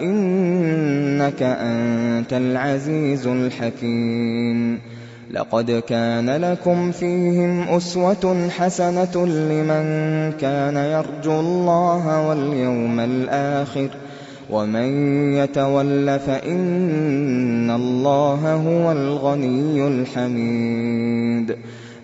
إنك أنت العزيز الحكيم. لقد كان لكم فيهم أسوة حسنة لمن كان يرجو الله واليوم الآخر ومن يتول فإن الله هو الغني الحميد.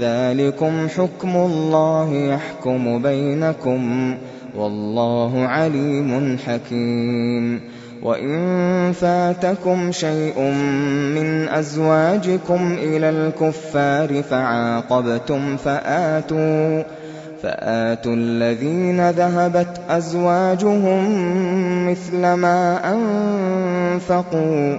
ذلكم حكم الله يحكم بينكم والله عليم حكيم. وإن فاتكم شيء من أزواجكم إلى الكفار فعاقبتم فآتوا فآتوا الذين ذهبت أزواجهم مثل ما أنفقوا.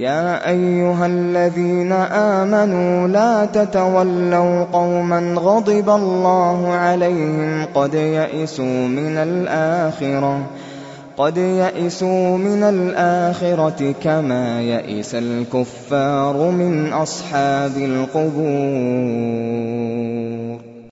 يا أيها الذين آمنوا لا تتولوا قوما غضب الله عليهم قد يئسوا من الآخرة قد يئسوا من الآخرة كما يئس الكفار من أصحاب القبور.